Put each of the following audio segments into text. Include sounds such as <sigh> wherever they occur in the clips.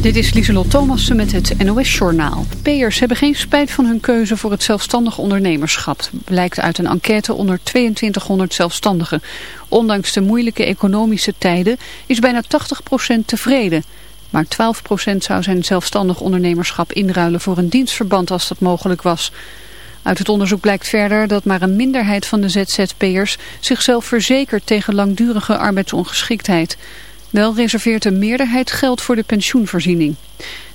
Dit is Lieselot Thomassen met het NOS-journaal. P'ers hebben geen spijt van hun keuze voor het zelfstandig ondernemerschap. Blijkt uit een enquête onder 2200 zelfstandigen. Ondanks de moeilijke economische tijden is bijna 80% tevreden. Maar 12% zou zijn zelfstandig ondernemerschap inruilen voor een dienstverband als dat mogelijk was. Uit het onderzoek blijkt verder dat maar een minderheid van de ZZP'ers zichzelf verzekert tegen langdurige arbeidsongeschiktheid. Wel reserveert een meerderheid geld voor de pensioenvoorziening.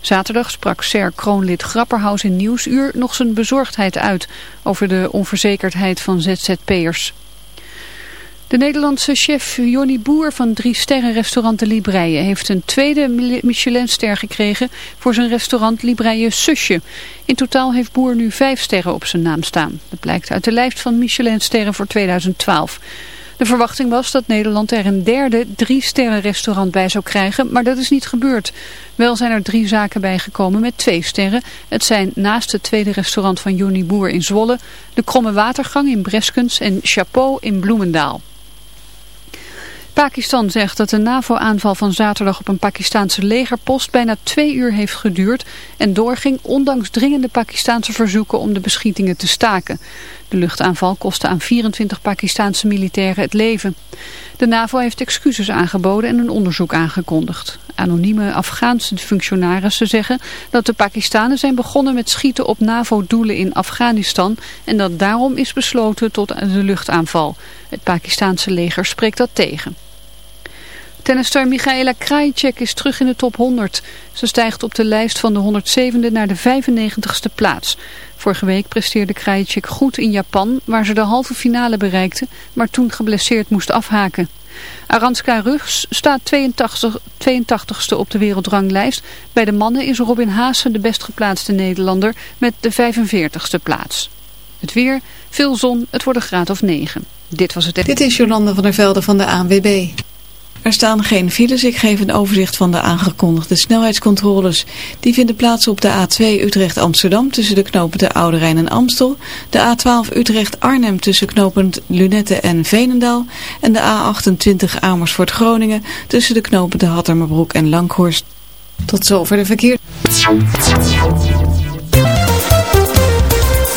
Zaterdag sprak SER kroonlid Grapperhaus in Nieuwsuur nog zijn bezorgdheid uit over de onverzekerdheid van ZZP'ers. De Nederlandse chef Jonny Boer van drie sterren restaurant De Libreie heeft een tweede Michelinster gekregen voor zijn restaurant Libreie Susje. In totaal heeft Boer nu vijf sterren op zijn naam staan. Dat blijkt uit de lijst van Michelinsterren voor 2012. De verwachting was dat Nederland er een derde drie sterren restaurant bij zou krijgen, maar dat is niet gebeurd. Wel zijn er drie zaken bijgekomen met twee sterren. Het zijn naast het tweede restaurant van Joni Boer in Zwolle, de Kromme Watergang in Breskens en Chapeau in Bloemendaal. Pakistan zegt dat de NAVO-aanval van zaterdag op een Pakistaanse legerpost bijna twee uur heeft geduurd en doorging ondanks dringende Pakistaanse verzoeken om de beschietingen te staken. De luchtaanval kostte aan 24 Pakistaanse militairen het leven. De NAVO heeft excuses aangeboden en een onderzoek aangekondigd. Anonieme Afghaanse functionarissen zeggen dat de Pakistanen zijn begonnen met schieten op NAVO-doelen in Afghanistan en dat daarom is besloten tot de luchtaanval. Het Pakistaanse leger spreekt dat tegen. Tennister Michaela Krajicek is terug in de top 100. Ze stijgt op de lijst van de 107e naar de 95ste plaats. Vorige week presteerde Krajicek goed in Japan, waar ze de halve finale bereikte, maar toen geblesseerd moest afhaken. Aranska Rugs staat 82, 82ste op de wereldranglijst. Bij de mannen is Robin Haase de best geplaatste Nederlander met de 45ste plaats. Het weer, veel zon, het wordt een graad of 9. Dit was het... Dit is Jolanda van der Velde van de ANWB. Er staan geen files. Ik geef een overzicht van de aangekondigde snelheidscontroles. Die vinden plaats op de A2 Utrecht-Amsterdam tussen de knopen de Oude en Amstel. De A12 Utrecht-Arnhem tussen knopend Lunette en Veenendaal. En de A28 Amersfoort-Groningen tussen de knopen de Hattermerbroek en Langhorst. Tot zover de verkeer.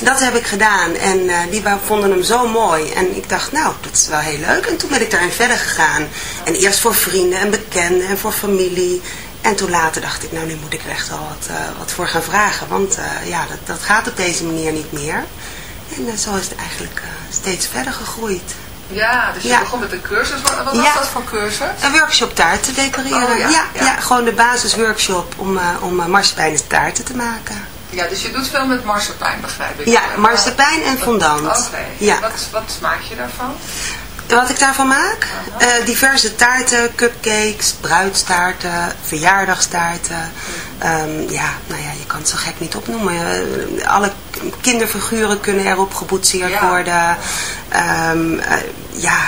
Dat heb ik gedaan en eh, die vonden hem zo mooi. En ik dacht, nou, dat is wel heel leuk. En toen ben ik daarin verder gegaan. En eerst voor vrienden en bekenden en voor familie. En toen later dacht ik, nou, nu moet ik er echt wel wat, eh, wat voor gaan vragen. Want eh, ja, dat, dat gaat op deze manier niet meer. En zo is het eigenlijk steeds verder gegroeid. Ja, dus je Ja. begon met een cursus. Wat, wat was dat voor cursus? Een workshop taarten decoreren. Oh, ja, ja, ja. ja. gewoon de basisworkshop om, uh, om uh, taarten te maken. Ja, dus je doet veel met marsepein, begrijp ik. Ja, marsepein en fondant. Oké. Ja. Wat, wat maak je daarvan? Wat ik daarvan maak? Eh, diverse taarten, cupcakes, bruidstaarten, verjaardagstaarten. Ehm, ja, nou ja, je kan het zo gek niet opnoemen. Eh, alle kinderfiguren kunnen erop geboetseerd Ja. worden. Eh, ja,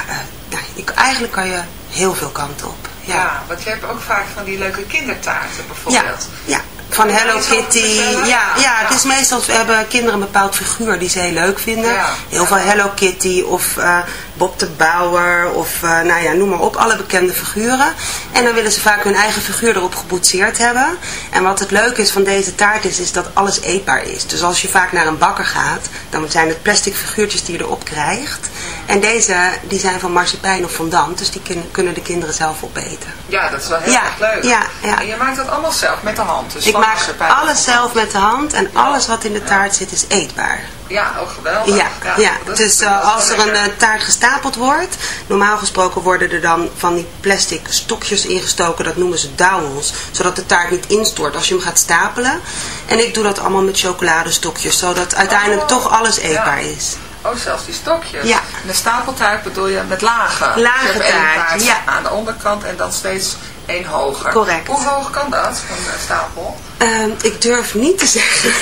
nou, eigenlijk kan je heel veel kanten op. Ja. Ja, want je hebt ook vaak van die leuke kindertaarten ja, bijvoorbeeld. ja. Van Hello Kitty. Ja, Ja. het is meestal, we hebben kinderen een bepaald figuur die ze heel leuk vinden. Heel veel Hello Kitty of eh, Bob de Bouwer of eh, nou ja, noem maar op, alle bekende figuren. En dan willen ze vaak hun eigen figuur erop geboetseerd hebben. En wat het leuke is van deze taart is, is dat alles eetbaar is. Dus als je vaak naar een bakker gaat, dan zijn het plastic figuurtjes die je erop krijgt. En deze, die zijn van marsepein of fondant, dus die kunnen de kinderen zelf opeten. Ja, dat is wel heel Ja, erg leuk. ja, ja. En je maakt dat allemaal zelf met de hand. Dus Ik van maak alles zelf met de hand en alles wat in de taart zit is eetbaar. Ja, ook geweldig. Ja, ja. dus eh, als er een eh, taart gestapeld wordt, normaal gesproken worden er dan van die plastic stokjes ingestoken, dat noemen ze dowels, zodat de taart niet instort als je hem gaat stapelen. En ik doe dat allemaal met chocoladestokjes, zodat uiteindelijk Oh, toch alles eetbaar is. Oh, zelfs die stokjes. Ja. En de stapeltaart bedoel je met lagen. Lage Dus taart, ja. aan de onderkant en dan steeds één hoger. Correct. Hoe hoog kan dat, een stapel? Ehm, ik durf niet te <laughs> zeggen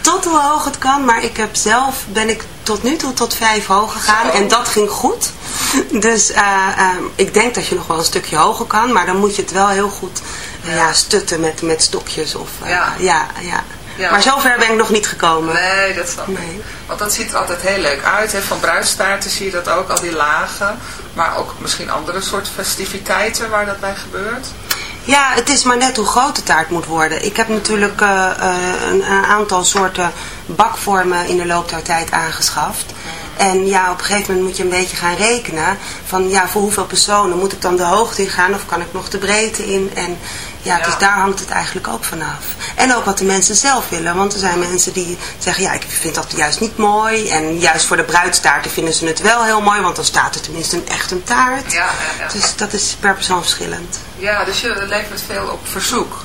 tot hoe hoog het kan, maar ik heb zelf, ben ik tot nu toe tot vijf hoog gegaan Zo. en dat ging goed. Dus eh, ehm, ik denk dat je nog wel een stukje hoger kan, maar dan moet je het wel heel goed eh, ja. stutten met, met stokjes. Of, eh, Ja. ja. Ja, Ja. Maar zover ben ik nog niet gekomen. Nee, dat snap ik. Nee. Want dat ziet er altijd heel leuk uit. Hè? Van bruidstaarten zie je dat ook, al die lagen. Maar ook misschien andere soort festiviteiten waar dat bij gebeurt. Ja, het is maar net hoe groot de taart moet worden. Ik heb natuurlijk eh, eh, een, een aantal soorten bakvormen in de loop der tijd aangeschaft. En ja, op een gegeven moment moet je een beetje gaan rekenen van ja, voor hoeveel personen moet ik dan de hoogte in gaan of kan ik nog de breedte in. En ja, Ja. dus daar hangt het eigenlijk ook vanaf. En ook wat de mensen zelf willen, want er zijn mensen die zeggen ja, ik vind dat juist niet mooi. En juist voor de bruidstaarten vinden ze het wel heel mooi, want dan staat er tenminste een echt een taart. Ja, ja, ja. Dus dat is per persoon verschillend. Ja, dus je levert veel op verzoek.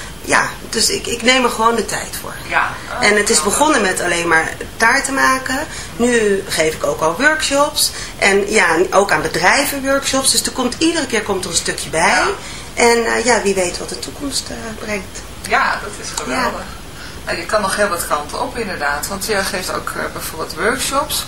ja, dus ik, ik neem er gewoon de tijd voor. Ja. En het is begonnen met alleen maar taarten maken. Nu geef ik ook al workshops. En ja, ook aan bedrijven workshops. Dus er komt, iedere keer komt er een stukje bij. Ja. En eh, ja, wie weet wat de toekomst eh, brengt. Ja, dat is geweldig. En je kan nog heel wat kanten op inderdaad. Want je geeft ook eh, bijvoorbeeld workshops.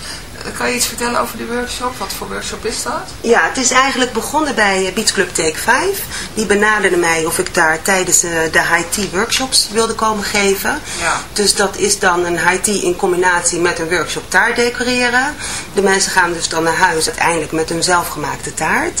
Kan je iets vertellen over die workshop? Wat voor workshop is dat? Ja, het is eigenlijk begonnen bij eh, Beach Club Take 5. Die benaderde mij of ik daar tijdens eh, de high-tea workshops wilde komen geven. Ja. Dus dat is dan een high-tea in combinatie met een workshop taart decoreren. De mensen gaan dus dan naar huis uiteindelijk met hun zelfgemaakte taart.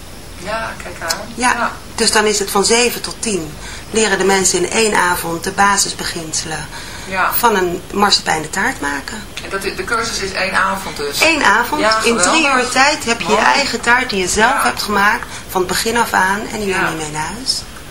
Ja, kijk aan. Ja. Dus dan is het van 7 tot 10. Leren de mensen in één avond de basisbeginselen Ja. van een marsepein de taart maken. En dat, de cursus is één avond dus. Eén avond, Ja, in drie uur tijd heb je je eigen taart die je zelf hebt gemaakt. Van het begin af aan. En die neem je mee naar huis.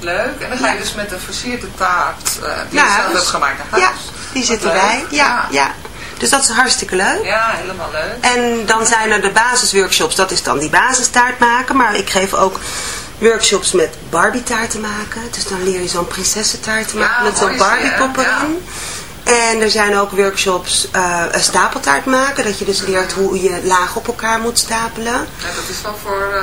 Leuk. En dan ga je dus met een versierde taart eh, die je zelf huis. hebt gemaakt naar Ja, huis. die Wat zit leuk. erbij. Ja, ja. Dus dat is hartstikke leuk. Ja, helemaal leuk. En dan zijn er de basisworkshops, dat is dan die basistaart maken. Maar ik geef ook workshops met Barbie taarten maken. Dus dan leer je zo'n prinsessentaart te Ja, maken met zo'n Barbie hè? pop Ja. erin. En er zijn ook workshops een stapeltaart maken. Dat je dus leert hoe je laag op elkaar moet stapelen. Ja, dat is wel voor eh,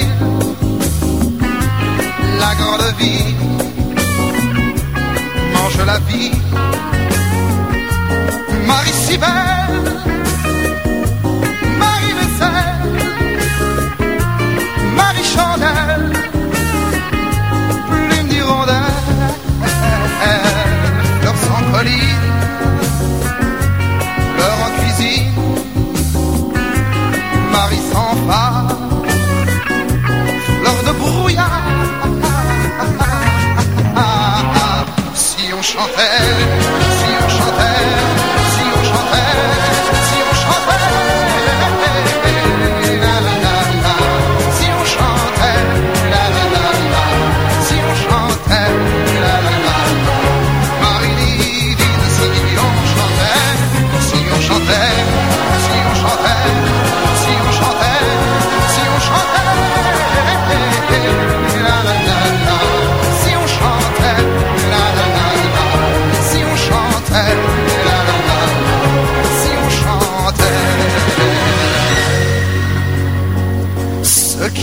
La grande ville mange la vie. Marie si sans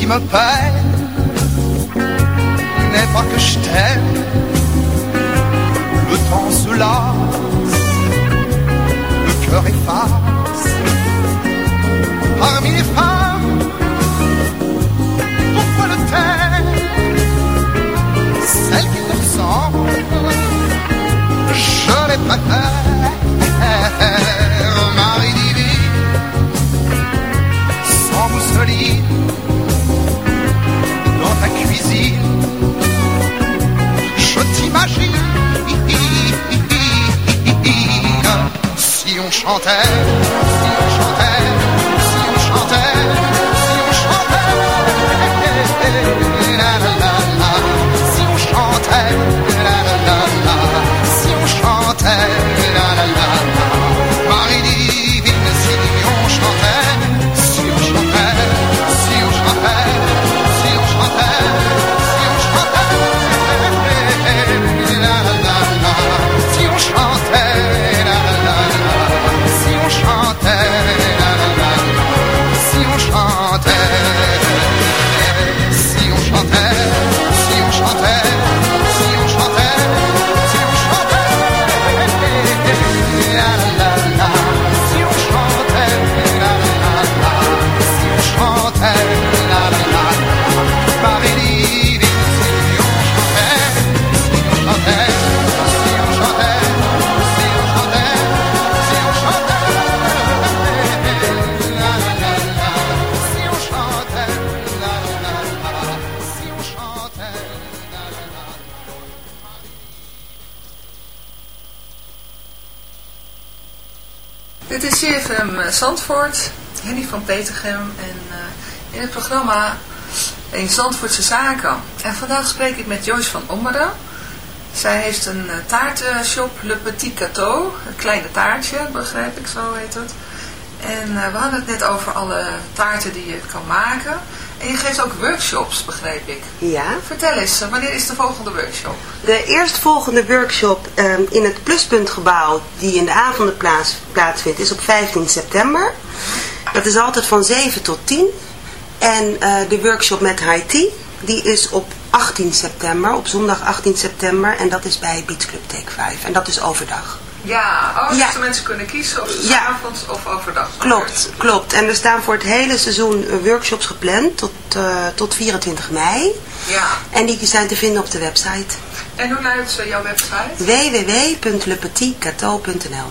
me peine n'est pas que je t'aime. Le temps se lasse, le cœur efface. Parmi les femmes, pourquoi le taire Celle qui te ressemble, je les préfère. Marie divine, sans mousseline, je t'imagine. Si on chantait, van Petergem en eh, in het programma in Zandvoortse Zaken. En vandaag spreek ik met Joyce van Ommeren. Zij heeft een eh, taartenshop, Le Petit Gâteau, een kleine taartje, begrijp ik, zo heet het. En eh, we hadden het net over alle taarten die je kan maken. En je geeft ook workshops, begreep ik. Ja. Vertel eens, wanneer is de volgende workshop? De eerstvolgende workshop ehm, in het Pluspuntgebouw, die in de avonden plaats, plaatsvindt, is op 15 september. Dat is altijd van 7 tot 10. En eh, de workshop met tea, die is op 18 september, op zondag 18 september. En dat is bij Beach Club Take 5. En dat is overdag. Ja, oh, dus Ja. de mensen kunnen kiezen of ze Ja. avonds of overdag. Klopt, klopt. En er staan voor het hele seizoen eh, workshops gepland tot, eh, tot 24 mei. Ja. En die zijn te vinden op de website En hoe luidt jouw website? www.lepetitcateau.nl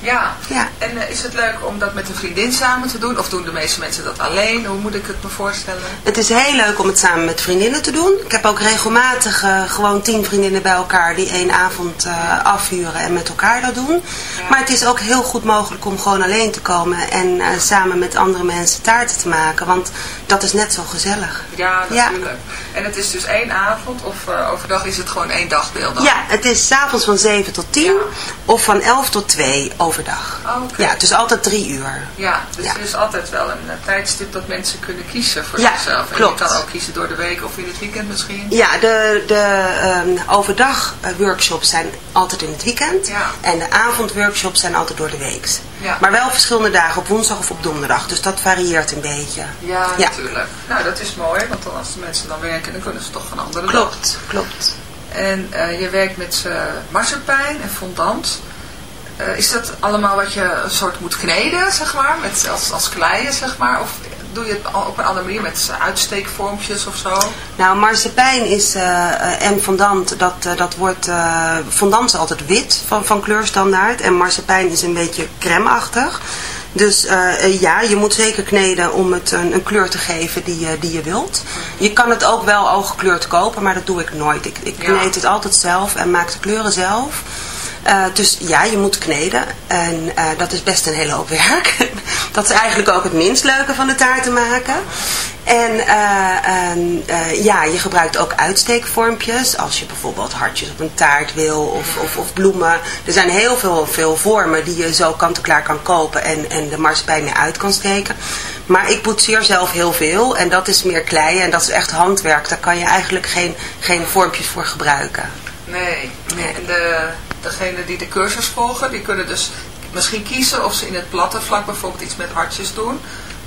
Ja. Ja. En eh, is het leuk om dat met een vriendin samen te doen? Of doen de meeste mensen dat alleen? Hoe moet ik het me voorstellen? Het is heel leuk om het samen met vriendinnen te doen. Ik heb ook regelmatig eh, gewoon tien vriendinnen bij elkaar die één avond eh, afhuren en met elkaar dat doen. Maar het is ook heel goed mogelijk om gewoon alleen te komen en samen met andere mensen taarten te maken. Want dat is net zo gezellig. Ja, Ja. En het is dus één avond of eh, overdag is het gewoon één dagbeeld dan? Ja, het is 's avonds van 7 tot 10 Ja. of van 11 tot 2 overdag. Oh. Ja, dus altijd drie uur. Ja, dus Ja. er is altijd wel een eh, tijdstip dat mensen kunnen kiezen voor Ja, zichzelf. En klopt. je kan ook kiezen door de week of in het weekend misschien. Ja, de, de ehm, overdag eh, workshops zijn altijd in het weekend. En de avondworkshops zijn altijd door de week. Ja. Maar wel verschillende dagen, op woensdag of op donderdag. Dus dat varieert een beetje. Ja, Ja. natuurlijk. Nou, dat is mooi, want dan als de mensen dan werken, dan kunnen ze toch een andere dag. Klopt, klopt. En eh, je werkt met uh, marsepein en fondant. Eh, is dat allemaal wat je een soort moet kneden, zeg maar, met, als, als kleien, zeg maar? Of doe je het op een andere manier met uitsteekvormpjes of zo? Nou, marsepein is, en fondant, dat, dat wordt, fondant is altijd wit van, van kleurstandaard. En marsepein is een beetje crème-achtig. Dus eh, eh, ja, je moet zeker kneden om het een, een kleur te geven die, je- die je wilt. Je kan het ook wel oogkleurd kopen, maar dat doe ik nooit. Ik, ik Ja. kneed het altijd zelf en maak de kleuren zelf. Eh, dus ja, je moet kneden. En dat is best een hele hoop <laughs> werk. dat is eigenlijk ook het minst leuke van de taart te maken. En eh, eh, ja, je gebruikt ook uitsteekvormpjes. Als je bijvoorbeeld hartjes op een taart wil of, of, of bloemen. Er zijn heel veel, veel vormen die je zo kant-en-klaar kan kopen en, en de marsepein mee uit kan steken. Maar ik poetseer zelf heel veel en dat is meer klei en dat is echt handwerk. Daar kan je eigenlijk geen, geen vormpjes voor gebruiken. Nee, nee. En de, degene die de cursus volgen, die kunnen dus misschien kiezen of ze in het platte vlak bijvoorbeeld iets met hartjes doen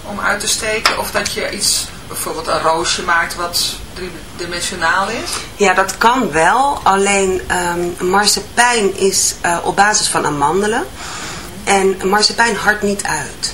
om uit te steken. Of dat je iets, bijvoorbeeld een roosje maakt wat driedimensionaal is. Ja, dat kan wel. Alleen ehm marsepein is eh, op basis van amandelen. En marsepein hardt niet uit.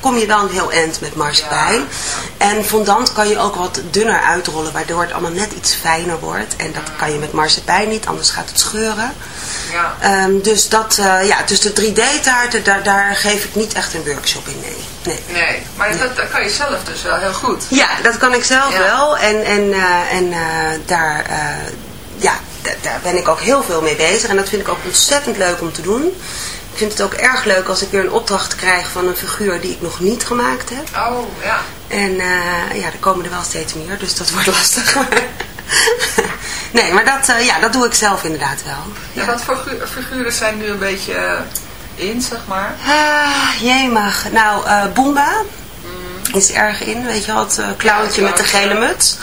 kom je dan heel eind met marsepein. En fondant kan je ook wat dunner uitrollen, waardoor het allemaal net iets fijner wordt. En dat kan je met marsepein niet, anders gaat het scheuren. Ja. Ehm, dus, dat, eh, ja, dus de 3D-taarten, daar, daar geef ik niet echt een workshop in, nee. nee. Nee, maar dat, dat kan je zelf dus wel heel goed. Ja, dat kan ik zelf Ja. wel. En, en, eh, en eh, daar, ja, da- daar ben ik ook heel veel mee bezig. En dat vind ik ook ontzettend leuk om te doen. Ik vind het ook erg leuk als ik weer een opdracht krijg van een figuur die ik nog niet gemaakt heb. Oh, ja. En eh, ja, er komen er wel steeds meer, dus dat <laughs> wordt lastig. <laughs> nee, maar dat, eh, ja, dat doe ik zelf inderdaad wel. En wat voor figuren zijn nu een beetje eh, in, zeg maar? Ah, jemig. Nou, eh Boomba is erg in, weet je wel, het clowntje Ja, met de gele ja. muts.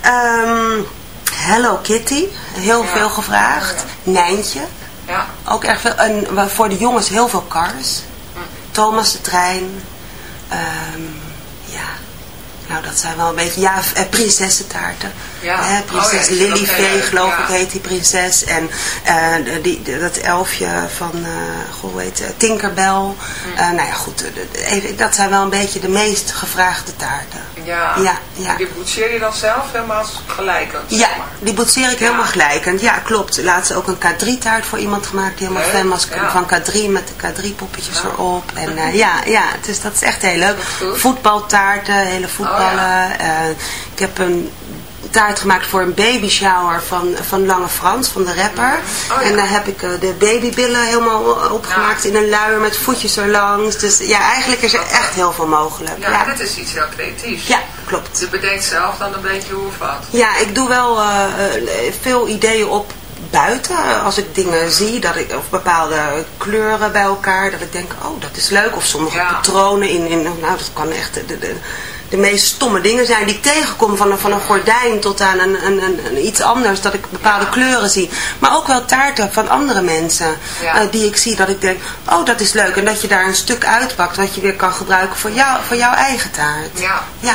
Ehm, Hello Kitty, heel Ja. veel gevraagd. Nijntje, Ja. ook erg veel. En voor de jongens heel veel Cars. Thomas de Trein. Ehm, nou dat zijn wel een beetje, ja, eh, prinsessentaarten. Ja. Hè, Oh prinses ja, ik vind Lily dat heel Vee, leuk, geloof ja. ik, heet die prinses. En eh, die, dat elfje van, eh goh, hoe heet het, Tinkerbell. Mm. Eh, nou ja, goed, even- dat zijn wel een beetje de meest gevraagde taarten. Ja. Ja, ja. Die boetseer je dan zelf helemaal gelijkend? Ja, zeg maar. die boetseer ik helemaal gelijkend. Ja, klopt. Laatst ook een K3-taart voor iemand gemaakt die helemaal fan was van K3 met de K3-poppetjes Ja. erop. En eh, <laughs> ja, ja, dus dat is echt heel leuk. Voetbaltaarten, hele voetballen. Oh, Eh, ik heb een taart gemaakt voor een baby shower van, van Lange Frans, van de rapper. Oh, ja. En daar heb ik eh, de babybillen helemaal opgemaakt Ja. in een luier met voetjes erlangs. Dus ja, eigenlijk is er echt heel veel mogelijk. Ja, Ja, dat is iets heel creatiefs. ja klopt. Je bedenkt zelf dan een beetje hoe of wat. Ja, ik doe wel eh, veel ideeën op buiten. Als ik dingen zie, dat ik, of bepaalde kleuren bij elkaar, dat ik denk, oh, dat is leuk. Of sommige patronen in, in, nou, dat kan echt de, de, de meest stomme dingen zijn die ik tegenkom. Van een, van een gordijn tot aan een, een, een, iets anders, dat ik bepaalde Ja. kleuren zie. Maar ook wel taarten van andere mensen, Ja. eh, die ik zie, dat ik denk, oh, dat is leuk. En dat je daar een stuk uitpakt wat je weer kan gebruiken voor, jou, voor jouw eigen taart. Ja. Ja.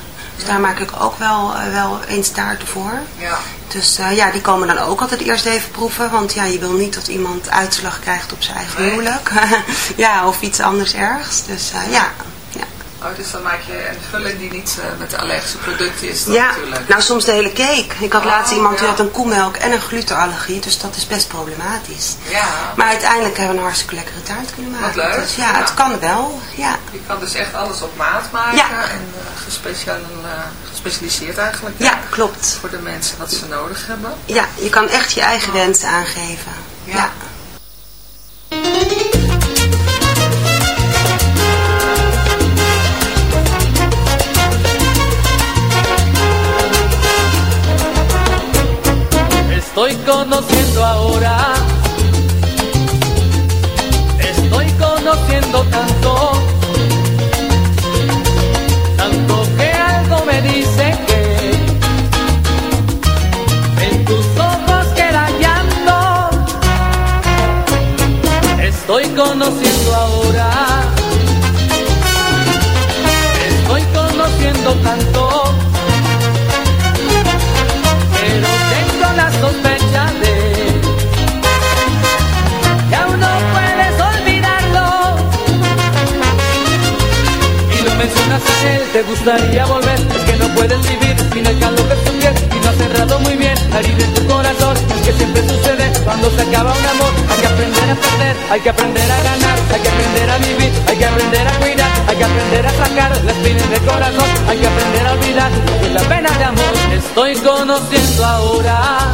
Dus daar maak ik ook wel, eh, wel eens taarten voor. ja. Dus eh, ja, die komen dan ook altijd eerst even proeven. Want ja, je wil niet dat iemand uitslag krijgt op zijn eigen Nee. huwelijk. <laughs> ja, of iets anders ergs. Dus eh, ja. ja. Oh, dus dan maak je een vulling die niet met de allergische producten is Ja, natuurlijk. nou soms de hele cake. Ik had Oh, laatst iemand die had een koemelk en een glutenallergie. Dus dat is best problematisch. Ja, Maar uiteindelijk hebben we een hartstikke lekkere taart kunnen maken. leuk. Dus ja, Ja. het kan wel. Ja. Je kan dus echt alles op maat maken Ja. en uh, gespecial, eh, gespecialiseerd eigenlijk. ja, klopt. Voor de mensen wat ze nodig hebben. Ja, je kan echt je eigen wensen aangeven. Ja. ja. Estoy conociendo ahora, estoy conociendo tanto Mencionas a él, te gustaría volver. Es que no puedes vivir sin el calor de su piel. Y no has cerrado muy bien la herida en tu corazón. Es que siempre sucede cuando se acaba un amor. Hay que aprender a perder, hay que aprender a ganar, hay que aprender a vivir, hay que aprender a cuidar, hay que aprender a sacar las espinas del corazón. Hay que aprender a olvidar que la pena de amor estoy conociendo ahora.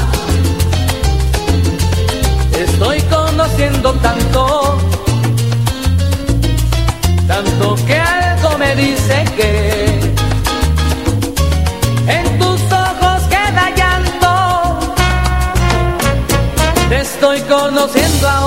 Estoy conociendo tanto, tanto que me dice que en tus ojos queda llanto. Te estoy conociendo ahora.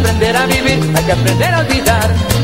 Aprender a vivir, hay que aprender a olvidar.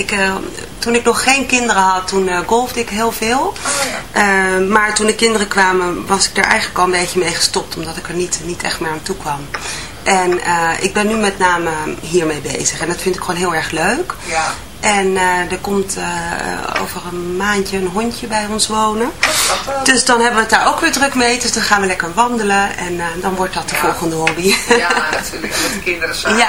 Ik, eh, toen ik nog geen kinderen had, toen eh, golfde ik heel veel. Oh, Eh, maar toen de kinderen kwamen, was ik er eigenlijk al een beetje mee gestopt, omdat ik er niet, niet echt meer aan toe kwam. En ik ben nu met name hiermee bezig en dat vind ik gewoon heel erg leuk. Ja. En er komt over een maandje een hondje bij ons wonen. Grappig. Dus dan hebben we het daar ook weer druk mee. Dus dan gaan we lekker wandelen en dan wordt dat de Ja. volgende hobby. Ja, natuurlijk. Met de kinderen <laughs> samen. Ja.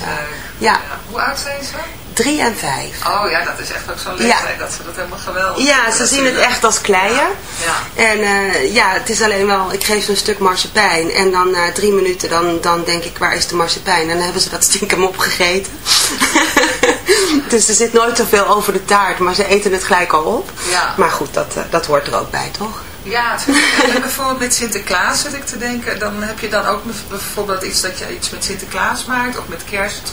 eh, ja, Ja. Hoe oud zijn ze? drie en vijf. Oh ja, dat is echt ook zo'n Ja. leeftijd dat ze dat helemaal geweldig Ja, ze zien het echt als kleien. Ja. En eh, ja, het is alleen wel, ik geef ze een stuk marsepein. En dan na drie minuten, dan, dan denk ik, waar is de marsepein? En dan hebben ze dat stiekem opgegeten. <laughs> dus er zit nooit zoveel over de taart, maar ze eten het gelijk al op. Ja. Maar goed, dat, eh, dat hoort er ook bij, toch? Ja, bijvoorbeeld met Sinterklaas zit ik te denken, dan heb je dan ook bijvoorbeeld iets dat je iets met Sinterklaas maakt, of met kerst,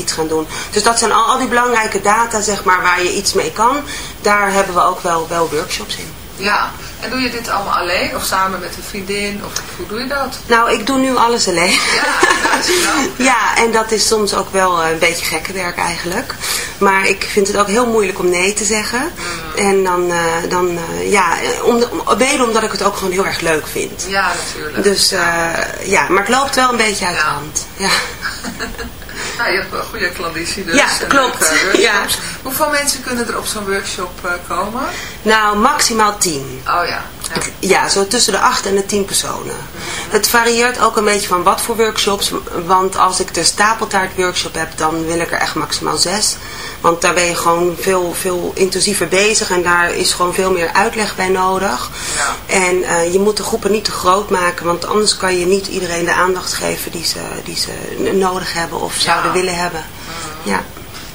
iets gaan doen. Dus dat zijn al, al die belangrijke data, zeg maar, waar je iets mee kan. Daar hebben we ook wel, wel workshops in. Ja, en doe je dit allemaal alleen of samen met een vriendin, of hoe doe je dat? Nou, ik doe nu alles alleen. Ja, dat is wel. <laughs> Ja, en dat is soms ook wel eh, een beetje gekke werk eigenlijk. Maar ik vind het ook heel moeilijk om nee te zeggen. Mm. En dan, eh, dan eh, ja, om de, om- mede omdat ik het ook gewoon heel erg leuk vind. Ja, natuurlijk. Dus ja, maar het loopt wel een beetje uit de hand. Ja. <laughs> Nou, je hebt een goede klanditie dus. Ja, klopt. Ja. Hoeveel mensen kunnen er op zo'n workshop eh, komen? Nou, maximaal tien. Oh ja. Ja. Ja, zo tussen de 8 en de 10 personen. Het varieert ook een beetje van wat voor workshops. Want als ik de stapeltaart workshop heb, dan wil ik er echt maximaal 6. Want daar ben je gewoon veel, veel intensiever bezig en daar is gewoon veel meer uitleg bij nodig. Ja. En eh, je moet de groepen niet te groot maken, want anders kan je niet iedereen de aandacht geven die ze, die ze nodig hebben of zouden willen hebben. Ja.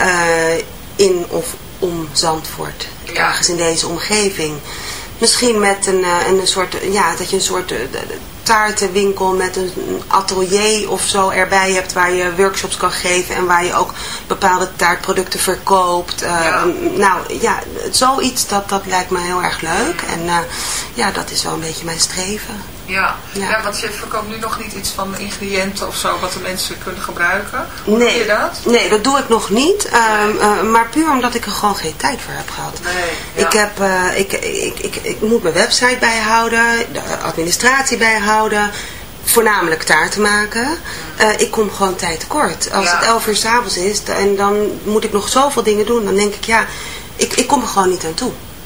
Eh, in of om Zandvoort. Ja. Ergens in deze omgeving. Misschien met een, eh, een soort, ja, dat je een soort eh, taartenwinkel met een atelier of zo erbij hebt waar je workshops kan geven en waar je ook bepaalde taartproducten verkoopt. Nou ja, zoiets dat, dat lijkt me heel erg leuk en ja, dat is wel een beetje mijn streven. Ja. Ja. ja, want je verkoopt nu nog niet iets van ingrediënten of zo wat de mensen kunnen gebruiken. Hoe Nee, je dat? nee, dat doe ik nog niet. Ehm, eh, maar puur omdat ik er gewoon geen tijd voor heb gehad. Nee, ja. Ik, heb, eh, ik, ik, ik, ik moet mijn website bijhouden, de administratie bijhouden, voornamelijk taarten maken. Eh, ik kom gewoon tijd tekort. Als Ja. het 11 uur s'avonds is en dan moet ik nog zoveel dingen doen, dan denk ik ja, ik, ik kom er gewoon niet aan toe.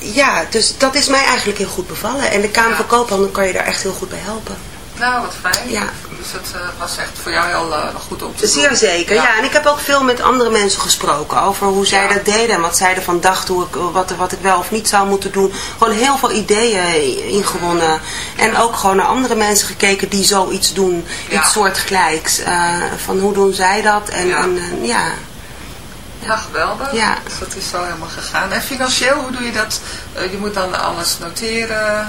ja, dus dat is mij eigenlijk heel goed bevallen. En de Kamer van Koophandel kan je daar echt heel goed bij helpen. Nou, wat fijn. Ja. Dus het eh, was echt voor jou heel eh, goed om te doen. Zeer zeker, ja. En ik heb ook veel met andere mensen gesproken over hoe zij dat deden en wat zij ervan dachten, hoe ik, wat, wat ik wel of niet zou moeten doen. Gewoon heel veel ideeën ingewonnen. En ook gewoon naar andere mensen gekeken die zoiets doen, iets soortgelijks. Eh van hoe doen zij dat? En Ja. en, ja. Ja, geweldig. Ja. Dus dat is zo helemaal gegaan. En financieel, hoe doe je dat? Eh, je moet dan alles noteren.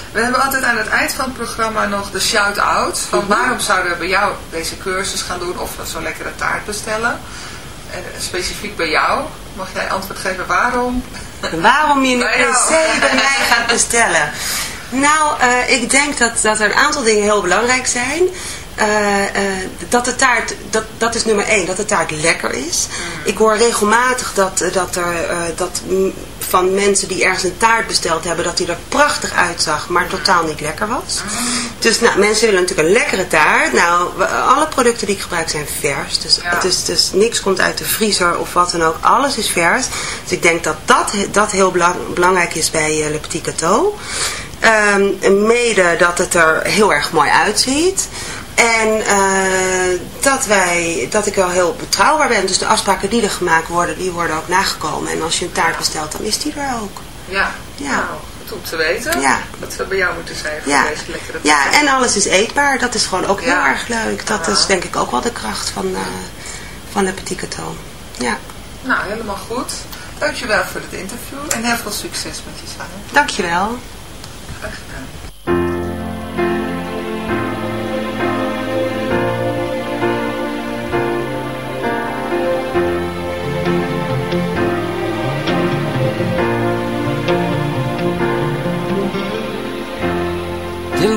We hebben altijd aan het eind van het programma nog de shout-out. Van waarom zouden we bij jou deze cursus gaan doen of zo'n lekkere taart bestellen? En specifiek bij jou. Mag jij antwoord geven waarom? Waarom je per se bij mij gaat bestellen? Nou, eh, ik denk dat, dat er een aantal dingen heel belangrijk zijn. Eh, eh, dat de taart, dat, dat is nummer één, dat de taart lekker is. Ik hoor regelmatig dat, eh, dat er dat mm, van mensen die ergens een taart besteld hebben, dat die er prachtig uitzag, maar totaal niet lekker was. Dus nou, mensen willen natuurlijk een lekkere taart. Nou, alle producten die ik gebruik zijn vers. Dus, Ja. is, dus niks komt uit de vriezer of wat dan ook. Alles is vers. Dus ik denk dat dat, dat heel belang- belangrijk is bij Le Petit Cateau. Ehm, mede dat het er heel erg mooi uitziet. En eh, dat, wij, dat ik wel heel betrouwbaar ben. Dus de afspraken die er gemaakt worden, die worden ook nagekomen. En als je een taart bestelt, dan is die er ook. Ja. Ja. Nou, goed om te weten. Ja. Dat we bij jou moeten zijn voor Ja. deze lekkere ja, en alles is eetbaar. Dat is gewoon ook Ja. heel erg leuk. Dat is denk ik ook wel de kracht van, eh van Le Petit. Ja, Nou, helemaal goed. Dankjewel voor dit interview en heel veel succes met je zaak. dankjewel. Graag gedaan.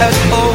at all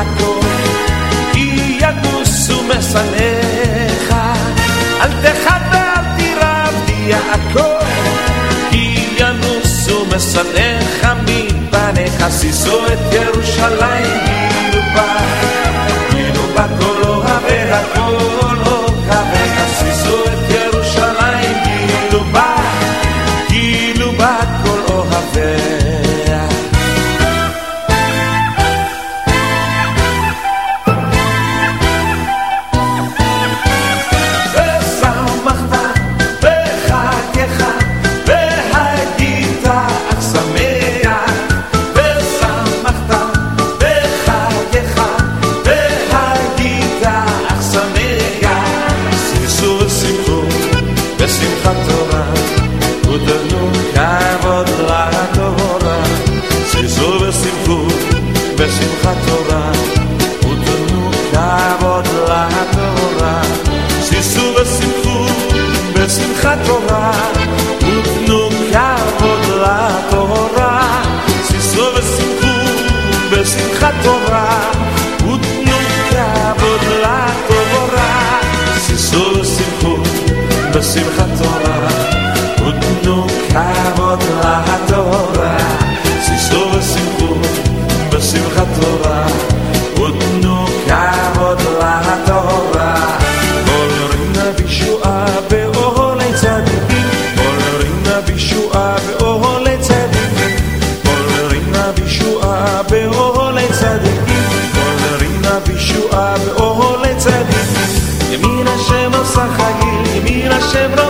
ako כי יגוסו משנאיך אל תחבר תירב יעקב כי ינוסו משנאיך מפניך שישו את ירושלים se.